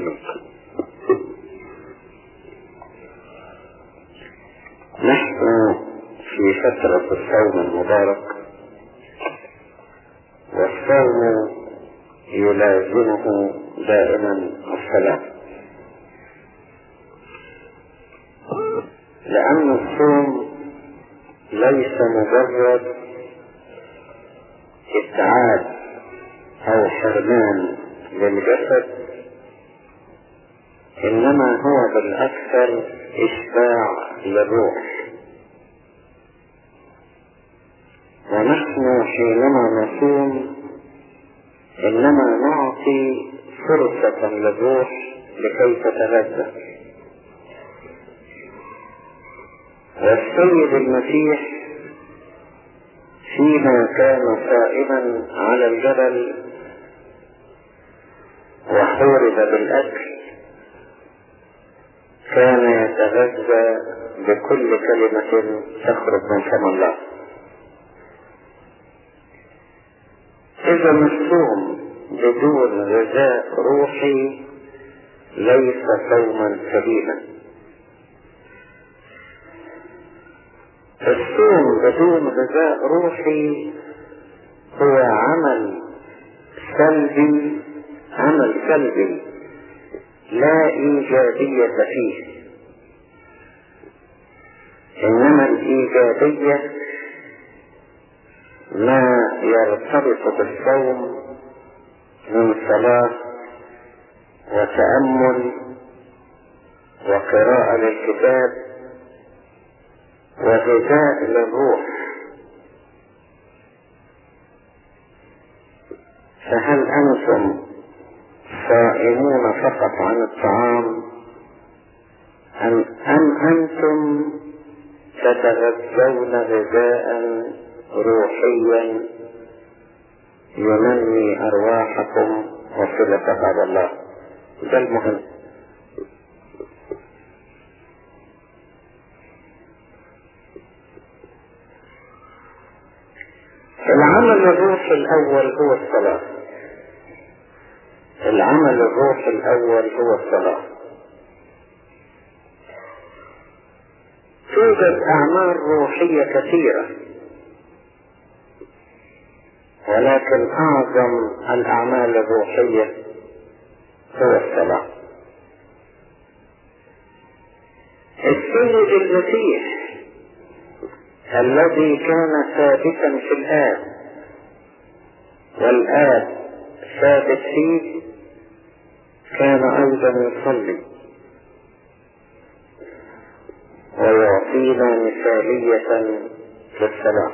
منك نحن في فترة الصوم المبارك والصوم يلازمه دائما الصلاة لأن الصوم ليس مجرد ابتعاد حرمان للجسد إنما هو بالأكثر إشباع للروح. ونحن حينما نصوم إنما نعطي فرصة للروح لكي تتغذى. والسيد المسيح فيما كان صائما على الجبل وحورب بالأكل كان يتغذى بكل كلمة تخرج من فم الله. إذا الصوم بدون غذاء روحي ليس صوما سليما الصوم بدون غذاء روحي هو عمل سلبي عمل سلبي. لا إيجابية فيه. إنما الإيجابية ما يرتبط بالصوم من صلاة وتأمل وقراءة للكتاب وغذاء للروح. فهل أنتم صائمون فقط عن الطعام. أم, أم أنتم تتغذون غذاء روحيا ينمي أرواحكم وصلة بعد الله؟ ده المهم. العمل الروحي الأول هو الصلاة. العمل الروحي الأول هو الصلاة. توجد أعمال روحية كثيرة ولكن أعظم الأعمال الروحية هو الصلاة. السيد المسيح الذي كان ثابتا في الآب والآب ثابت فيه كان أيضا يصلي ويعطينا مثالية للصلاة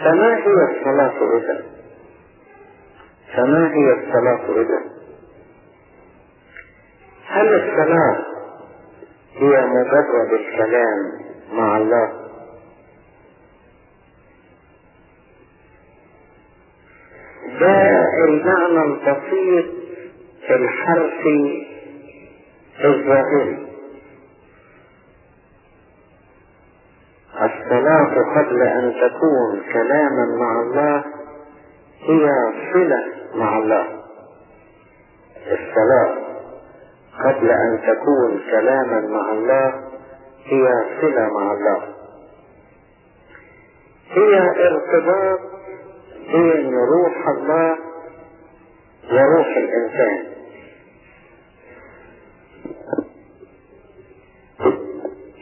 فما هي الصلاة إذا؟ فما هي الصلاة إذا؟ هل الصلاة هي مجرد الكلام مع الله؟ ده المعنى البسيط الحرفي الظاهري الصلاة قبل أن تكون كلاما مع الله هي صلة مع الله. الصلاة قبل أن تكون كلاما مع الله هي صلة مع الله. هي ارتباط بين روح الله وروح الإنسان.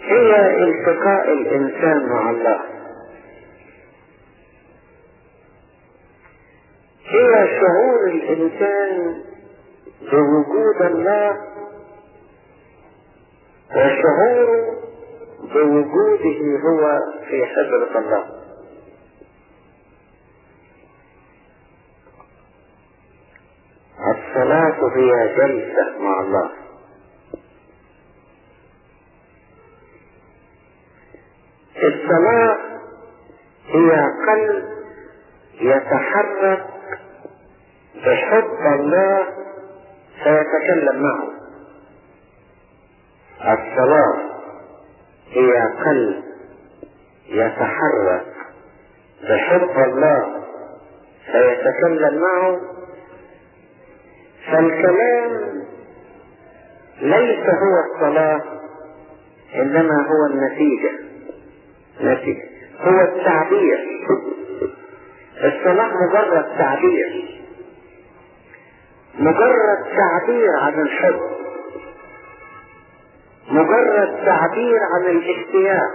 هي التقاء الإنسان مع الله. هي شعور الإنسان بوجود الله وشعوره بوجوده هو في حضرة الله. الصلاة هي جلسة مع الله. الصلاة هي قلب يتحرك بحب الله فيتكلم معه. الصلاة هي قلب يتحرك بحب الله فيتكلم معه فالكلام ليس هو الصلاة إنما هو النتيجة. نتيجة. هو التعبير. الصلاة مجرد تعبير. مجرد تعبير عن الحب. مجرد تعبير عن الاشتياق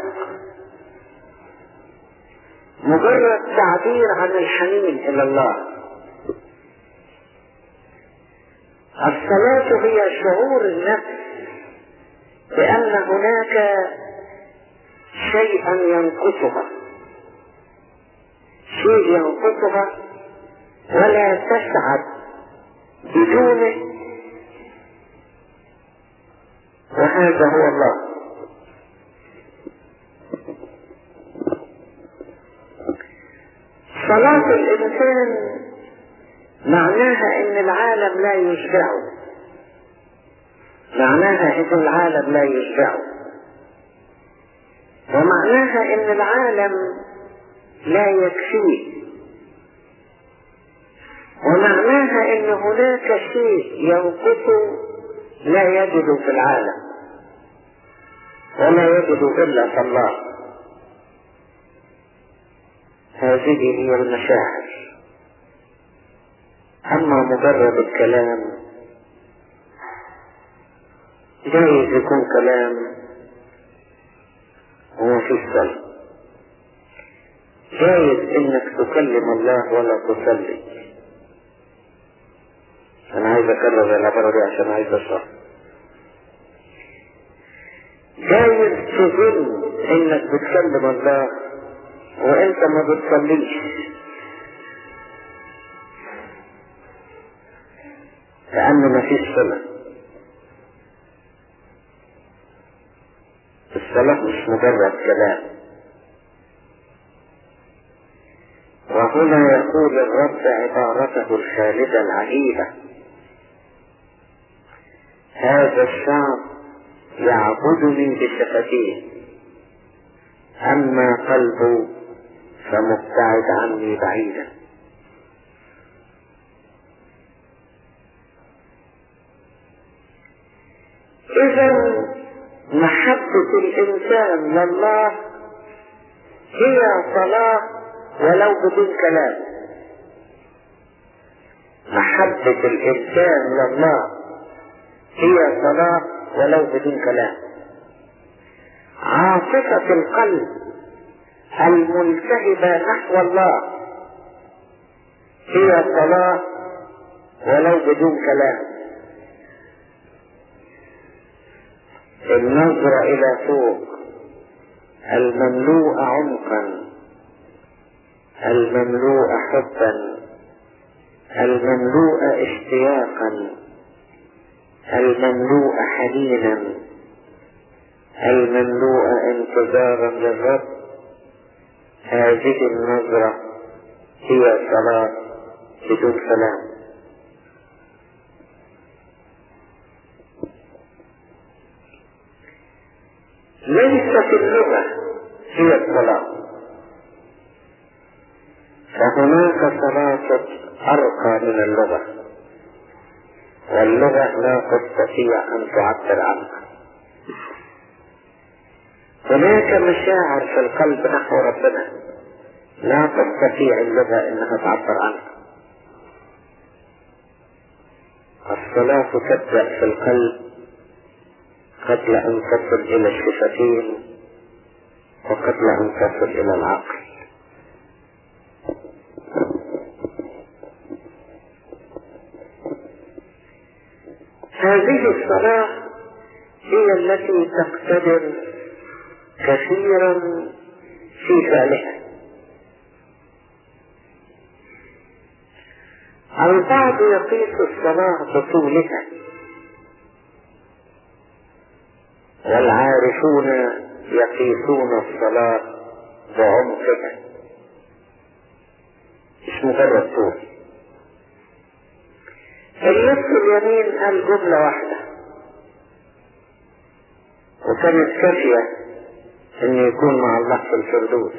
مجرد تعبير عن الحنين إلى الله. الصلاة هي شعور النفس بأن هناك شيئا ينقصها. شيء ينقصها ولا تسعد بدونه. وهذا هو الله. صلاة الإنسان معناها إن العالم لا يشبعه. معناها إن العالم لا يشبعه. ومعناها إن العالم لا يكفيه ومعناها إن هناك شيء ينقصه لا يجد في العالم. ولا يجد إلا في الله. هذه هي المشاعر. أما مجرد الكلام جايز يكون كلام وما فيش صلاة جايز إنك تكلم الله ولا تصلي أنا عايز أكرر العبارة دي عشان عايز أشرح. جايز تظن إنك بتكلم الله وإنت ما بتصليش لأنه ما فيش صلة الصلاة مش مجرد كلام. وهنا يقول الرب عبارته الخالدة العجيبة. هذا الشعب يعبدني بشفتيه أما قلبه فمبتعد عني بعيدا. محبة الإنسان لله هي صلاة ولو بدون كلام. محبة الإنسان لله هي صلاة ولو بدون كلام. عاطفة القلب الملتهبة نحو الله هي صلاة ولو بدون كلام. النظرة إلى فوق المملوء عمقا؟ المملوء حبا؟ المملوء اشتياقا؟ المملوء حنينا؟ المملوء انتظارا للرب؟ هذه النظرة هي صلاة بدون كلام ليست اللغة هي الصلاة. فهناك صلاة أرقى من اللغة. واللغة لا تستطيع أن تعبر عنها. هناك مشاعر في القلب نحو ربنا. لا تستطيع اللغة إنها تعبر عنها. الصلاة تبدأ في القلب قبل أن تصل إلى الشفتين وقبل أن تصل إلى العقل. هذه الصلاة هي التي تقتدر كثيرا في فعلها البعض يقيس الصلاة بطولها. والعارفون يقيسون الصلاة بعمقها مش مجرد طول النص اليمين قال جملة واحدة. وكانت كافية إن يكون مع الله في الفردوس.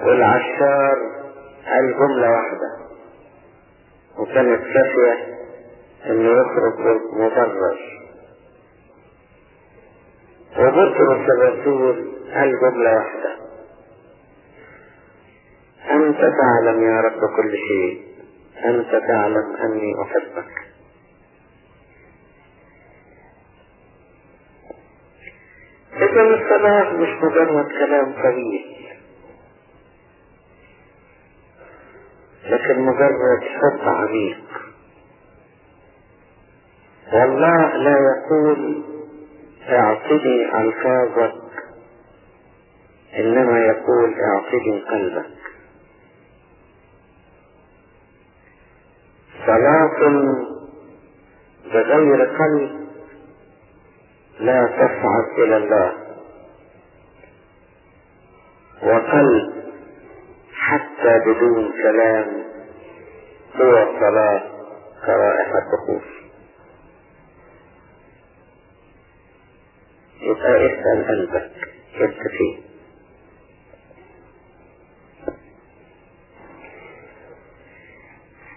والعشار قال جملة واحدة. وكانت كافية انه يخرج مضرر وبطرس الرسول قال جملة واحدة. أنت تعلم يا رب كل شيء. أنت تعلم أني أحبك. إذا الصلاة مش مجرد كلام طويل. لكن مجرد حب عميق. والله لا يقول اعطني الفاظك إنما يقول اعطني قلبك. صلاة بغير قلب لا تصعد إلى الله. وقلب حتى بدون كلام هو صلاة كرائحة بخور يبقى اسأل قلبك انت فيه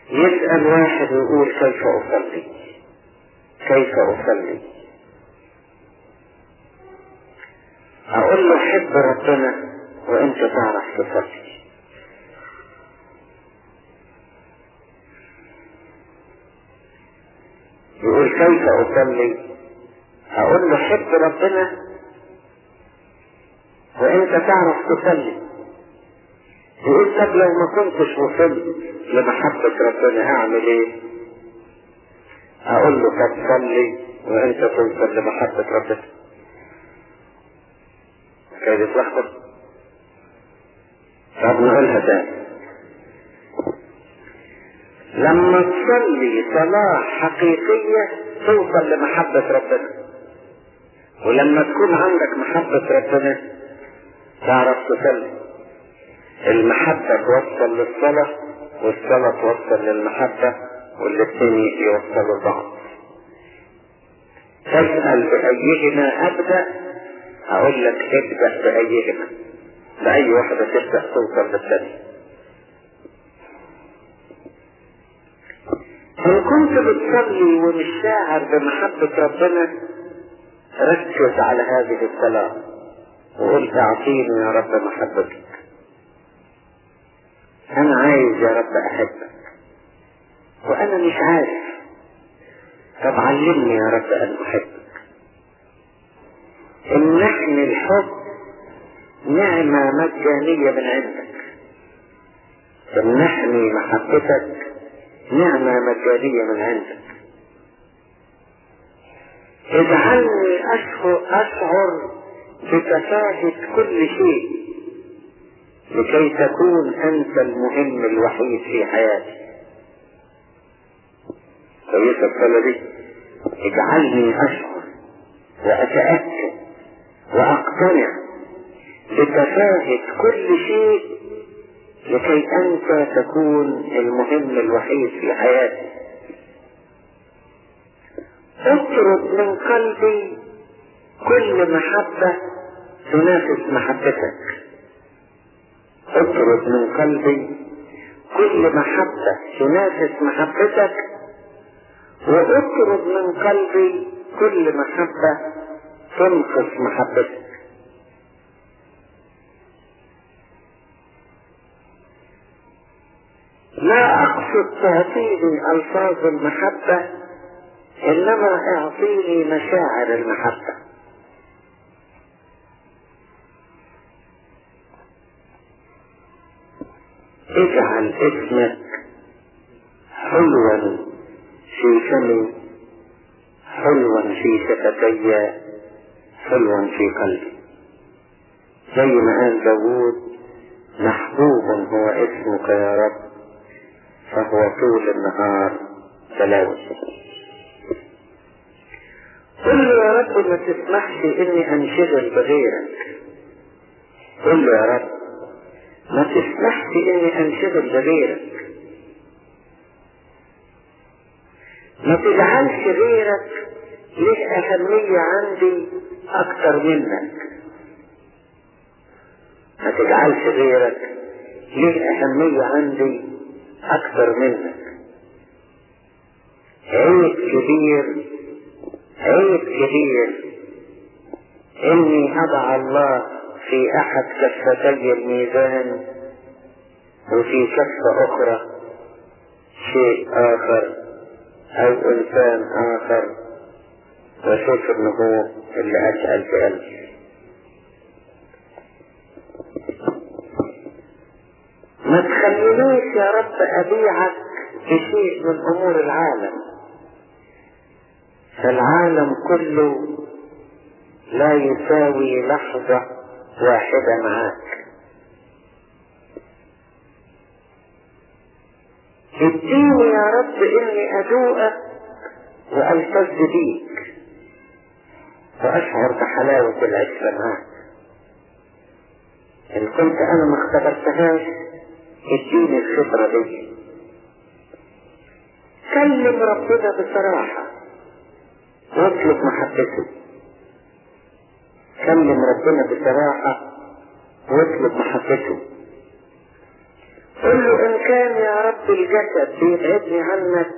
يسأل واحد ويقول كيف أصلي؟ كيف أصلي؟ أقول له حب ربنا وأنت تعرف تصلي يقول كيف أصلي؟ أقول له حب ربنا وأنت تعرف تصلي. يقول طب لو ما كنتش وصلت لمحبة ربنا أعمل إيه؟ أقول له طب صلي وأنت توصل لمحبة ربنا. كيف تلخبط طب نقولها تاني لما تصلي صلاة حقيقية توصل لمحبة ربنا. ولما تكون عندك محبة ربنا تعرف تصلي المحبة توصل للصلاة والصلاة توصل للمحبة والاثنين يوصلوا لبعض تسأل بأيهما أبدأ أقول لك ابدأ بأيهما. بأي واحدة تبدأ توصل للثانية. إن كنت بتصلي ومش شاعر بمحبة ربنا ركز على هذه الصلاة وقل اعطيني يا رب محبتك. أنا عايز يا رب أحبك. وأنا مش عارف. طب علمني يا رب أن أحبك. امنحني الحب نعمة مجانية من عندك. امنحني محبتك نعمة مجانية من عندك. اجعلني أشعر بتفاهة كل شيء لكي تكون أنت المهم الوحيد في حياتي. كويسة الصلاة دي اجعلني أشعر وأتأكد وأقتنع بتفاهة كل شيء لكي أنت تكون المهم الوحيد في حياتي. اطرد من قلبي كل محبة تنافس محبتك. اطرد من قلبي كل محبة تنافس محبتك واطرد من قلبي كل محبة تنقص محبتك. لا أقصد تعطيني ألفاظ المحبة إنما أعطيني مشاعر المحبة. اجعل اسمك حلوا في فمي حلوا في شفتي حلوا في قلبي. زي ما قال داوود محبوب هو اسمك يا رب فهو طول النهار تلاوة قل له يا رب ما تسمحش إني انشغل بغيرك قل له يا رب ما تسمحش إني انشغل بغيرك ما تجعلش غيرك ليه أهمية عندي أكتر منك. ما تجعلش غيرك ليه أهمية عندي أكثر منك. عيب كبير عيب كبير. إني أضع الله في أحد كفتي الميزان وفي كفة أخرى شيء آخر أو إنسان آخر. وأشوف إنه هو اللي أسأل في قلبي. ما تخلينيش يا رب أبيعك بشيء من أمور العالم. فالعالم كله لا يساوي لحظة واحدة معاك. اديني يا رب إني أدوقك والتز بيك وأشعر بحلاوة العشرة معاك. إن كنت أنا ما اختبرتهاش اديني الخبرة دي. كلم ربنا بصراحة. واطلب محبته. كلم ربنا بصراحة واطلب محبته. قل له إن كان يا رب الجسد بيبعدني عنك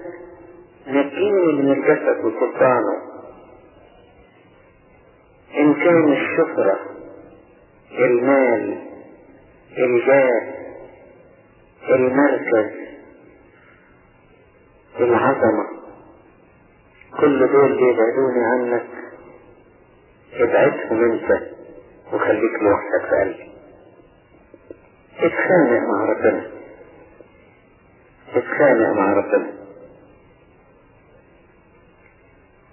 نجيني من الجسد وسلطانه. إن كان الشهرة المال الجاه المركز العظمة. كل دول بيبعدوني عنك. ابعدهم انت وخليك لوحدك في قلبي. اتخانق مع ربنا. اتخانق مع ربنا.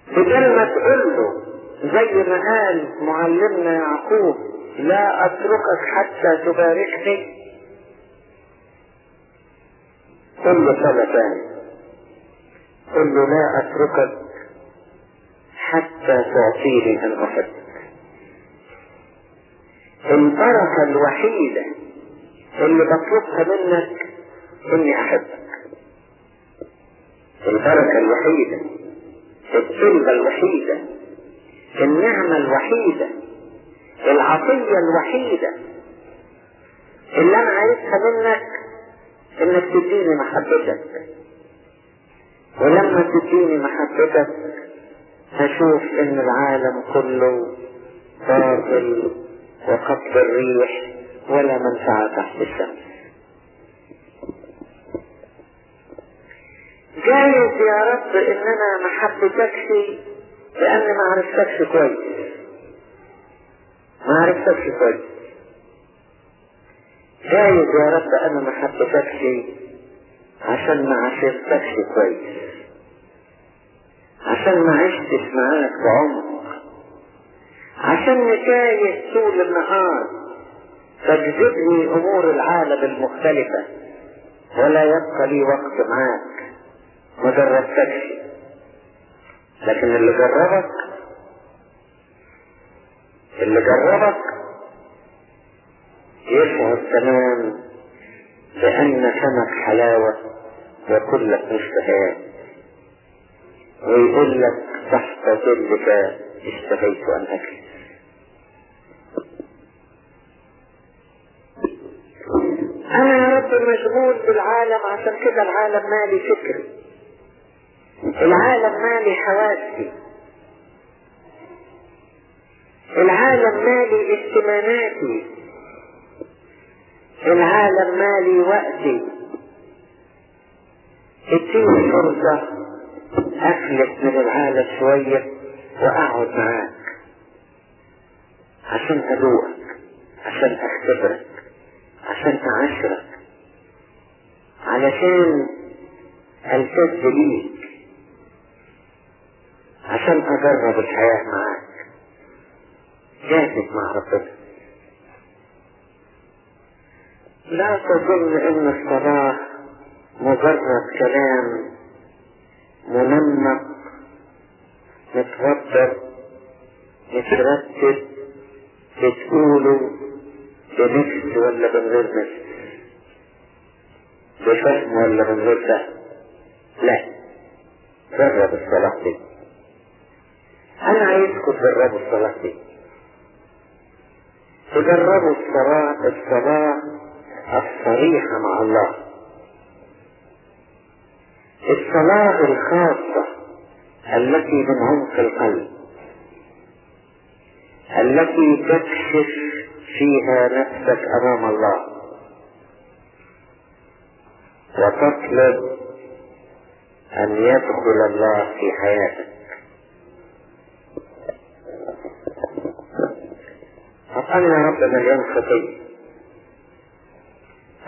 بدل ما تقول له زي ما قال معلمنا يعقوب لا أتركك حتى تباركني. قل له صلاة تاني قل له لا أتركك حتى تعطيني ان احبك البركة الوحيدة اللي بطلبها منك إني أحبك. البركة الوحيدة الطلبة الوحيدة النعمة الوحيدة العطية الوحيدة. اللي أنا عايزها منك إنك تديني محبتك. ولما تديني محبتك هشوف إن العالم كله باطل وقبض الريح ولا منفعة تحت الشمس. جايز يا رب ان أنا ما حبيتكش لاني ما عرفتكش كويس. ما عرفتكش كويس. جايز يا رب أنا ما حبيتكش عشان ما عشرتكش كويس. عشان ما عشتش معاك بعمق عشان نتايه طول النهار. تجذبني أمور العالم المختلفة. ولا يبقى لي وقت معاك. ما جربتكش. لكن اللي جربك اللي جربك يشعر تمام بأن فمك حلاوة وكلك مشتهيات ويقول لك تحت ظلك اشتهيت أن أكل. أنا يا رب مشغول بالعالم عشان كده العالم مالي فكري العالم مالي حواسي. العالم مالي اهتماماتي. العالم مالي وقتي. اديني فرصة. افلت من العالم شوية وأقعد معاك عشان أدوقك عشان أختبرك عشان اعاشرك علشان التز ليك عشان أجرب الحياة معاك. جاهز مع ربنا. لا تظن إن الصلاة مجرد كلام منمق متوتر مترتب بتقوله بنفس ولا من غير نفس بفهم ولا من غير فهم؟ لا. جرب الصلاة. دي أنا عايزكم تجربوا الصلاة. دي تجربوا الصلاة الصلاة الصريحة مع الله. الصلاة الخاصة التي من عمق القلب التي تكشف فيها نفسك أمام الله وتطلب أن يدخل الله في حياتك. طب أنا يا رب مليان خطيه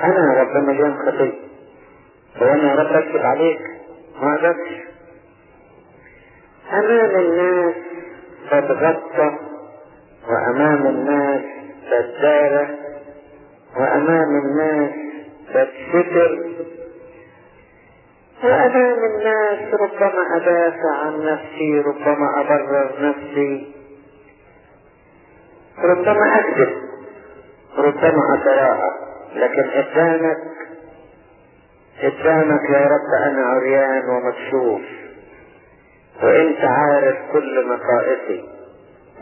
أنا يا رب مليان خطيه هو أنا يا رب اكتب عليك. ما أقدرش أمام الناس تتغطى وأمام الناس تدارة وأمام الناس تتستر. وأمام الناس ربما أدافع عن نفسي ربما أبرر نفسي. ربما أكذب ربما اتراءى لكن قدامك قدامك يا رب أنا عريان ومكشوف. وانت عارف كل نقائصي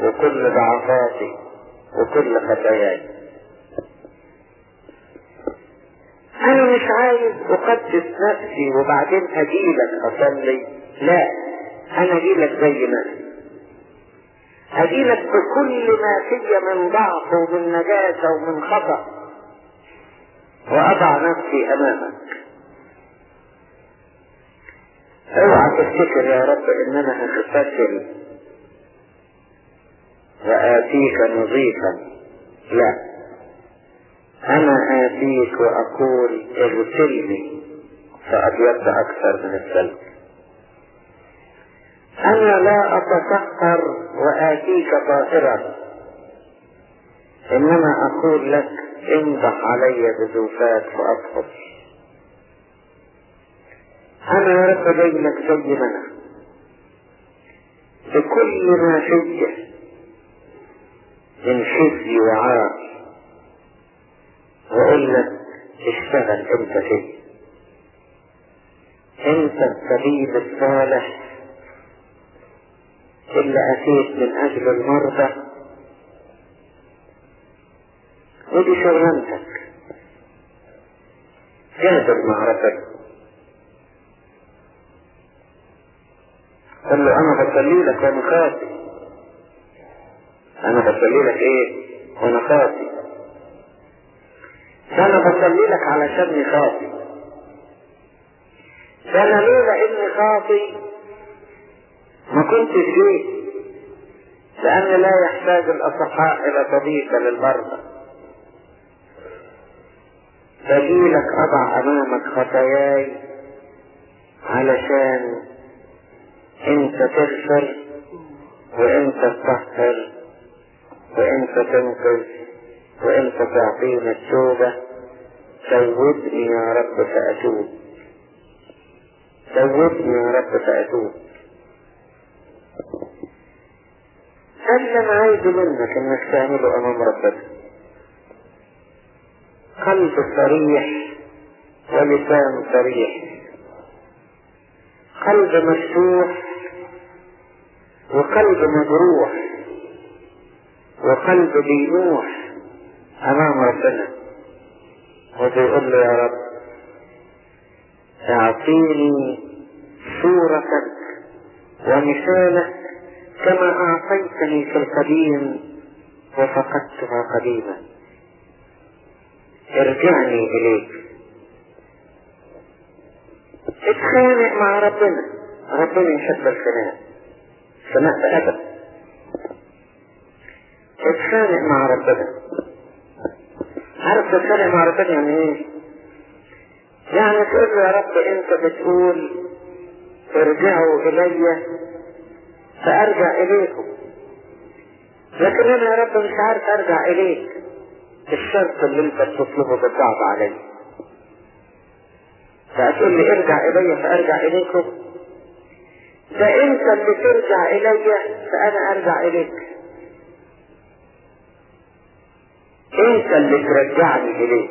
وكل ضعفاتي وكل خطاياي. أنا مش عايز أقدس نفسي وبعدين أجيلك أصلي. لا أنا أجيلك زي ما أجيلك بكل ما في من ضعف ومن نجاسة ومن خطأ. وأضع نفسي أمامك. اوعى تفتكر يا رب ان أنا هغتسل وآتيك نظيفا. لا. أنا آتيك وأقول اغسلني. فأبيض أكثر من الثلج. أنا لا أتسخر وآتيك طاهرا إنما أقول لك انضح علي بزوفات فأطهر أنا رب ما أنا بكل ما فيه من خزي وعار وأقول لك اشتغل أنت فيه. أنت الطبيب الصالح اللي أتيت من أجل المرضى. ودي شغلانتك. جادل مع ربنا قال له أنا بصلي لك وأنا خاطئ أنا بصلي لك إيه؟ وأنا خاطي ده أنا بصلي لك علشاني خاطي ده أنا لولا اني خاطي ما كنتش جيت لأن لا يحتاج الأصحاء إلى طبيب للمرضى. بجيلك أضع أمامك خطاياي علشان انت تغفر وانت تطهر وانت تنقذ وانت تعطينا التوبة زودني يا رب فأتوب. زودني يا رب فأتوب. أنا عايز منك إنك تعمله أمام ربنا قلب صريح ولسان صريح. قلب مفتوح وقلب مجروح وقلب بينوح أمام ربنا. وبيقول له يا رب أعطيني صورتك ومثالك كما أعطيتني في القديم وفقدتها قديما. ارجعني إليك. اتخانق مع ربنا. ربنا يحب الخناق. خناق بأدب. اتخانق مع ربنا. عارف تتخانق مع ربنا يعني إيه؟ يعني تقول له يا رب أنت بتقول ارجعوا إلي فأرجع إليكم. لكن أنا يا رب مش عارف أرجع إليك. الشرط اللي أنت بتطلبه بالصعب علي. فهتقول لي ارجع إلي فأرجع إليكم. ده انت اللي ترجع إلي فأنا أرجع إليك. انت اللي ترجعني إليك.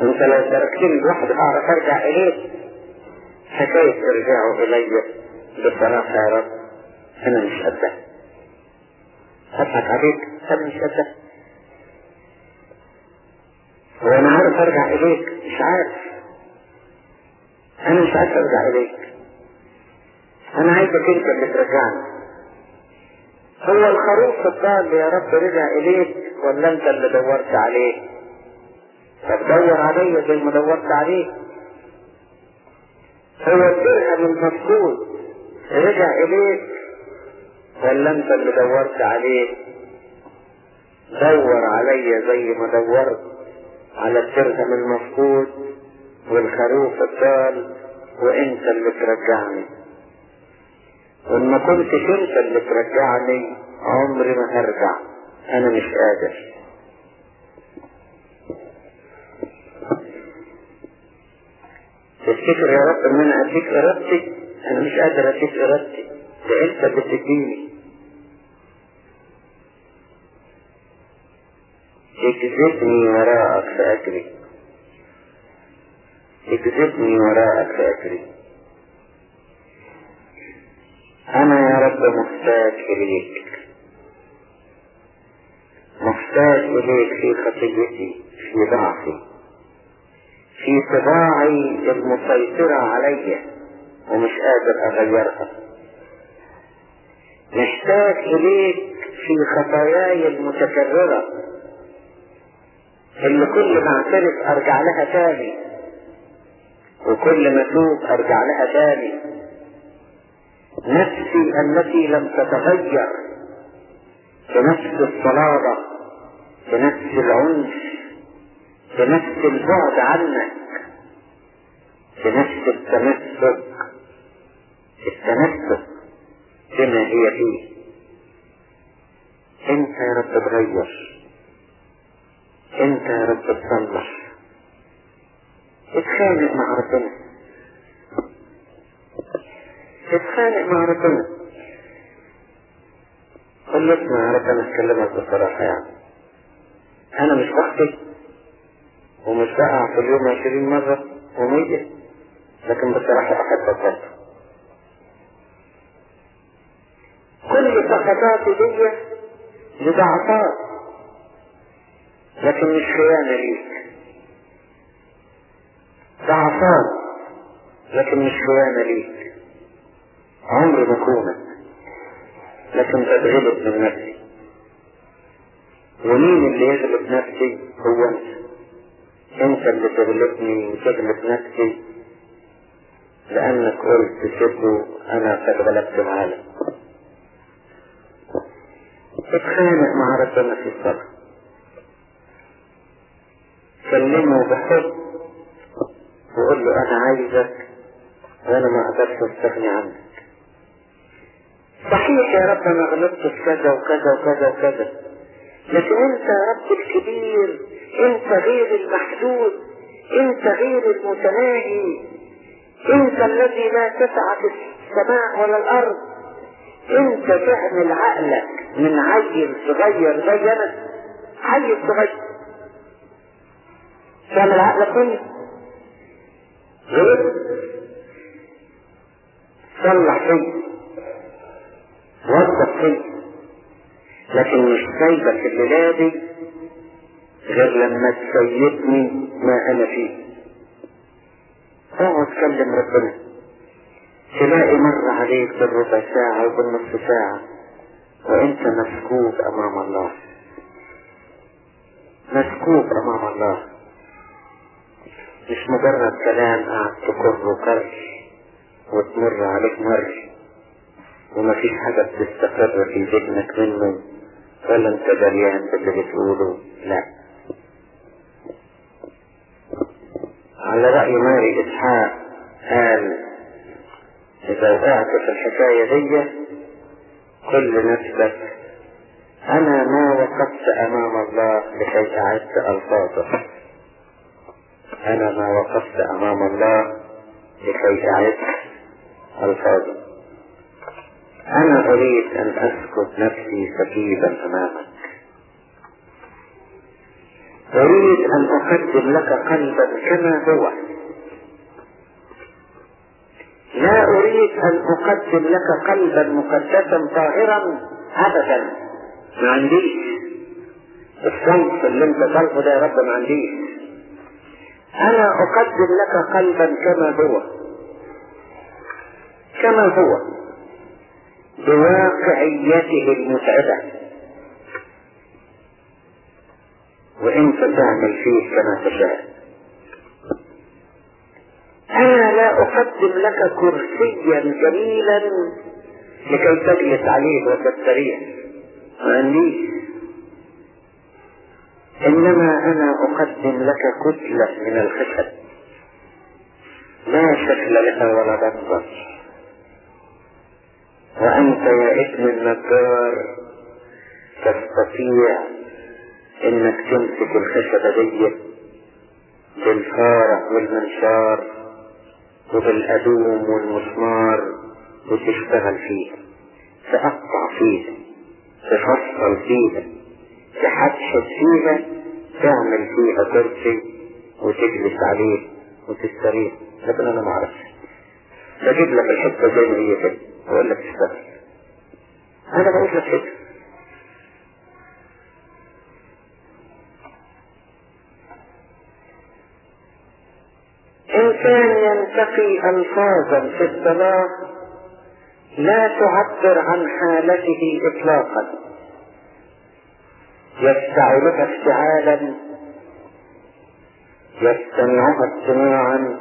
أنت لو تركتني لوحدي أعرف أرجع إليك. حكاية ارجعوا إلي بصراحة يا رب. أنا مش قدها أضحك عليك. أنا مش قدها هو أنا عارف أرجع إليك. مش عارف. أنا مش عارف أرجع إليك. أنا عايزك انت اللي ترجعني هو الخروف الضال يا رب رجع إليك ولا أنت اللي دورت عليه؟ طب دور عليا زي ما دورت عليه. هو الدرهم المفقود رجع إليك ولا أنت اللي دورت عليه؟ دور عليا زي ما دورت على الدرهم المفقود والخروف الضال وأنت اللي ترجعني وان كنتش انت اللي ترجعني عمري ما هرجع. أنا مش قادر. تفتكر يا رب إن أنا أديك إرادتي؟ أنا مش قادر أديك إرادتي. ده أنت بتديني. اجذبني وراءك فاجري اجذبني وراءك فاجري أنا يا رب محتاج إليك. محتاج إليك في خطيتي في ضعفي. في طباعي المسيطرة علي ومش قادر أغيرها. محتاج إليك في خطاياي المتكررة اللي كل ما اعترف أرجع لها تاني وكل ما أتوب أرجع لها تاني. نفسي التي لم تتغير بنفس الصلابة بنفس العنف بنفس البعد عنك بنفس التمسك التمسك بما هي فيه. انت يا رب تغير انت يا رب تصلح اتخانق مع ربنا. اتخانق مع ربنا اسمع يا رب أنا اتكلمك بصراحة يعني أنا مش بخطي ومش بقع في اليوم عشرين مرة ومية. لكن بصراحة بحبك برضه كل سقطاتي دي لضعفات لكن مش خيانة ليك. ضعفات. لكن مش خيانة ليك. عمري ما كونك لكن بتغلب من نفسي ومين اللي يغلب نفسي؟ هو أنت. أنت اللي تغلبني وتغلب نفسي. لأنك قلت سيبه أنا قد غلبت العالم اتخانق مع ربنا في الصلاة. كلمه بحب وقول له أنا عايزك وأنا ما أقدرش أستغني عنك. صحيح يا رب أنا غلطت في كذا وكذا وكذا وكذا. لكن أنت يا رب الكبير أنت غير المحدود أنت غير المتناهي أنت الذي لا تسعى في السماء ولا الأرض. أنت تعمل عقلك من عيل صغير زي أنا. عيل صغير. تعمل عقلك مني. غير صلح فيه وظف لكن مش سايبك الليلة دي غير لما تسيبني ما أنا فيه. أقعد كلم ربنا. تلاقي مر عليك بالربع ساعة وبالنصف ساعة وأنت مسكوب أمام الله. مسكوب أمام الله. مش مجرد كلام قاعد تكر وكر وتمر عليك مر ومفيش حاجة بتستقر في ذهنك منه ولا انت دريان باللي بتقوله لا. على رأي ماري إسحاق قال إذا وقعت في الحكاية دي كل نفسك أنا ما وقفت أمام الله لكي أعد ألفاظه. أنا ما وقفت أمام الله لكي أعد ألفاظه. أنا أريد أن أسكت نفسي سكيبا أمامك. أريد أن أقدم لك قلبا كما هو. لا أريد أن أقدم لك قلبا مقدسا طاهرا أبدا. ما عنديش. الصنف اللي انت طالبه ده يا رب ما عنديش. أنا أقدم لك قلبا كما هو. كما هو. بواقعيته المتعبة. وانت تعمل فيه كما تشاء. أنا لا أقدم لك كرسيا جميلا لكي تجلس عليه وتستريح عنديش إنما أنا أقدم لك كتلة من الخشب. لا شكل لها ولا منظر وأنت يا ابن النجار تستطيع إنك تمسك الخشبة دي بالفارة والمنشار وبالأدوم والمسمار وتشتغل فيها تقطع فيها تفصل فيها تحدحد فيها تعمل فيها كرسي وتجلس عليه وتستريح. لكن أنا ما أعرفش. بجيب لك الحتة زي ما هي كده. واقول لك اشتغل أنا بقول لك كده إنسان ينتقي ألفاظا في الصلاة لا تعبر عن حالته إطلاقا. يفتعلها افتعالا يستمعها استماعا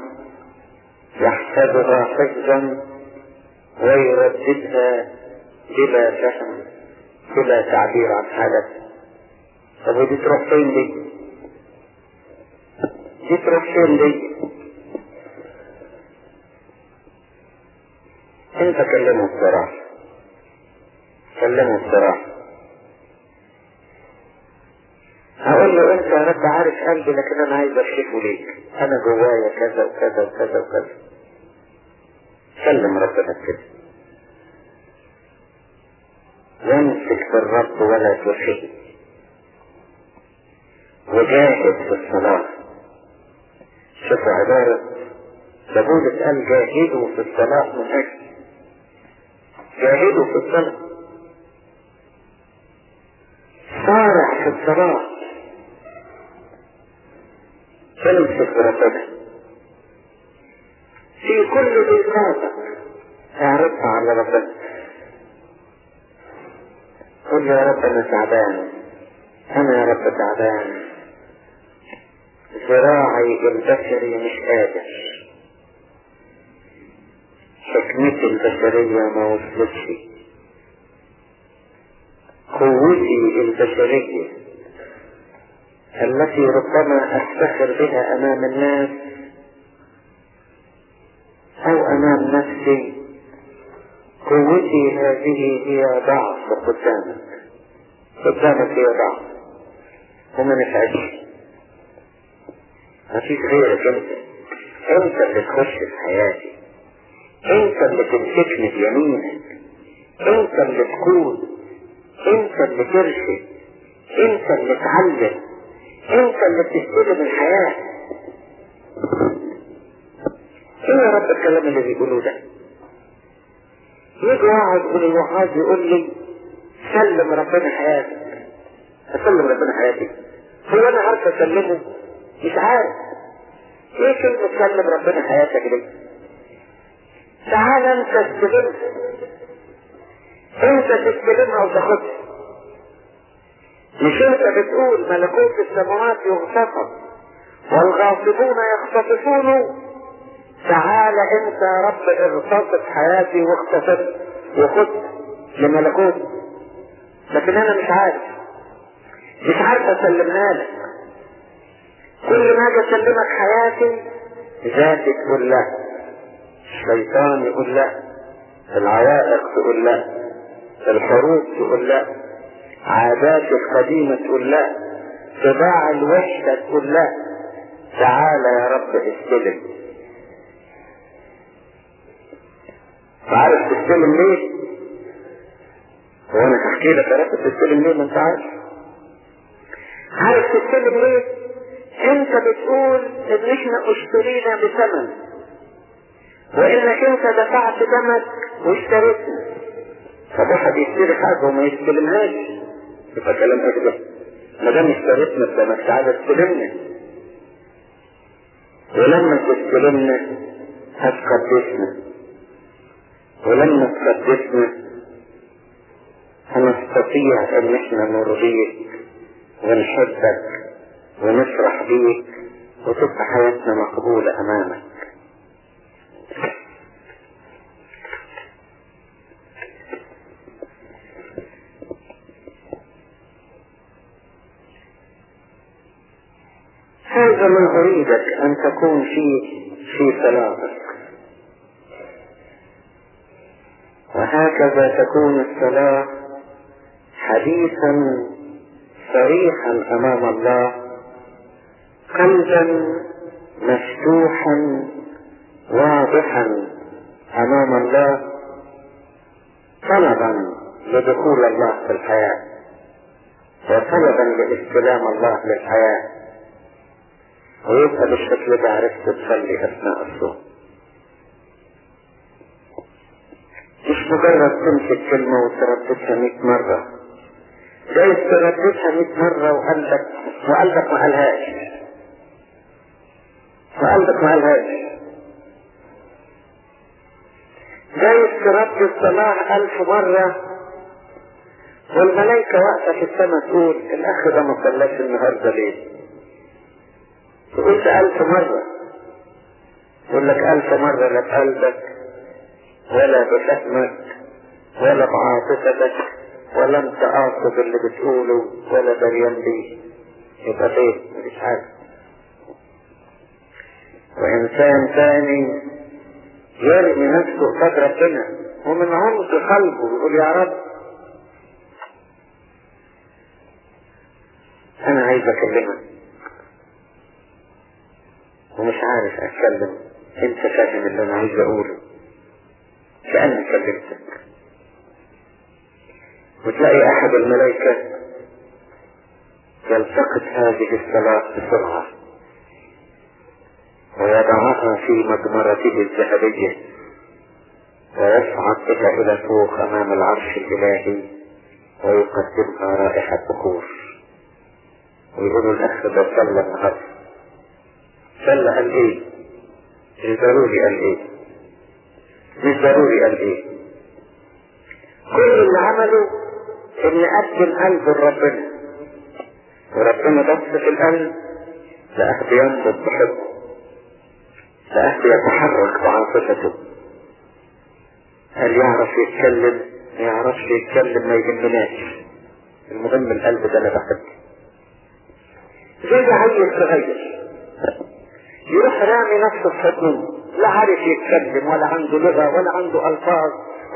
يحسبها حفظا. ويرددها بلا فهم بلا تعبير عن حالته طب ودي تروح فين دي؟ دي تروح فين دي؟ انت كلمه بصراحة كلمه بصراحة هقول له انت يا رب عارف قلبي لكن أنا عايز اكشفه ليك. أنا جوايا كذا وكذا وكذا وكذا. كلم ربنا كده وامسك بالرب ولا تلحيه وجاهد في الصلاة. شوفوا عبارة داوود قال جاهدوا في الصلاة من أجل. جاهدوا في الصلاة. صارع في الصلاة. تمسك بربنا في كل ضيقاتك اعرضها على ربنا قل يا رب أنا تعبان. أنا يا رب تعبان. ذراعي البشري مش قادر. حكمتي البشرية ما وصلتش. قوتي البشرية التي ربما أفتخر بها أمام الناس أو أمام نفسي قوتي هذه هي ضعف قدامك. قدامك هي ضعف. وما نفعش مفيش غيرك أنت. أنت اللي تخش في حياتي. أنت اللي تمسكني بيمينك. أنت اللي تقود. أنت اللي ترشد. أنت اللي تعلم. أنت اللي بتستلم الحياة. إيه يا رب الكلام اللي بيقولوه ده. يجي واحد من الوعاظ يقول لي سلم ربنا حياتك. اسلم ربنا حياتي هو أنا عارف أسلمه؟ مش عارف. إيه كلمة سلم ربنا حياتك دي؟ تعال أنت استلمها أنت تستلمها وتاخدها مش أنت بتقول ملكوت السماوات يغتصب والغاصبون يختطفون تعال انت يا رب اغتصب حياتي واغتصب وخد لملكوت لكن أنا مش عارف. مش عارف اسلمها لك. كل ما أجي اسلمك حياتي ذاتي تقول لا. الشيطان يقول لا. العوائق تقول لا. الحروب تقول لا. عادات القديمة تقول لا. طباع الوحدة تقول لا. تعالى يا رب استلم عارف تستلم ليه؟ هو أنا هحكي لك يا رب تستلم ليه ما أنت عارف. عارف تستلم ليه؟ أنت بتقول إن إحنا اشترينا بثمن. وإنك أنت دفعت دمك واشتريتنا طب واحد يشتري حاجة وما يستلمهاش. يبقى كلام أكبر. ما دام اشتريتنا بدمك تعالى استلمنا ولما تستلمنا هتقدسنا. ولما تقدسنا هنستطيع أن إحنا نرضيك ونحبك ونفرح بيك وتبقى حياتنا مقبولة أمامك. هذا ما أريدك أن تكون فيه في صلاتك وهكذا تكون الصلاة حديثا صريحا أمام الله قلبا مفتوحا واضحا أمام الله طلبا لدخول الله في الحياة وطلبا لاستلام الله للحياة. ويبقى بالشكل ده عرفت تصلي أثناء الصوم. مجرد تمسك كلمة وترددها 100 مرة. جايز ترددها 100 مرة وقلبك وقلبك ما وقلبك ما جايز تردد صلاة ألف مرة. والملائكة واقفة في السماء تقول الأخ ده ما صلاش النهاردة ليه؟ قلت ألف مرة. يقول لك ألف مرة لا بقلبك ولا بفهمك ولا بعاطفتك ولا انت قاصد اللي بتقوله ولا دريان بيه. يبقى فين مفيش حاجة. وإنسان ثاني يرمي نفسه قصاد ربنا ومن عمق قلبه يقول يا رب أنا عايز أكلمك. ومش عارف أتكلم. أنت فاهم اللي أنا عايز أقوله. كأني كلمتك وتلاقي أحد الملائكة يلتقط هذه الصلاة بسرعة ويضعها في مجمرته الذهبية ويصعد بها إلى فوق أمام العرش الإلهي ويقدمها رائحة بخور. ويقولوا الأخ ده صلى النهارده صلى قال مش ضروري قال إيه مش ضروري قال إيه؟ كل اللي عمله إن قدم قلبه لربنا وربنا بص في القلب لقاه بينبض بحبه. لقاه بيتحرك بعاطفته هل يعرف يتكلم؟ ما يعرفش يتكلم ما يهمناش. المهم القلب ده أنا بحبه. زي عيل صغير. يروح رامي نفسه في حضنه. لا عارف يتكلم ولا عنده لغة ولا عنده ألفاظ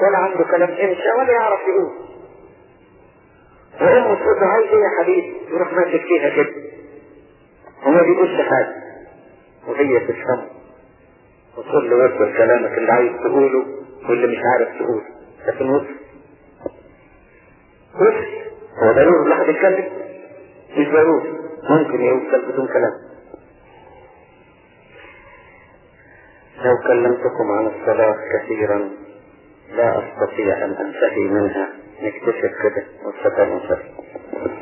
ولا عنده كلام إنشاء ولا يعرف يقول وأمه تقول له عايز إيه يا حبيبي. يروح ماسك فيها كده. وما بيقولش حاجة. وهي تفهمه وتقول له وصل كلامك اللي عايز تقوله واللي مش عارف تقوله. لكن وصل. وصل. هو ضروري الواحد يتكلم. مش ضروري. ممكن يوصل بدون كلام. لو كلمتكم عن الصلاة كثيرا لا أستطيع أن أنتهي منها. نكتشف كده والشكر